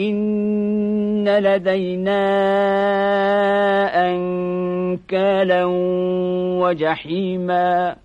إن لدينا أنكالا وجحيما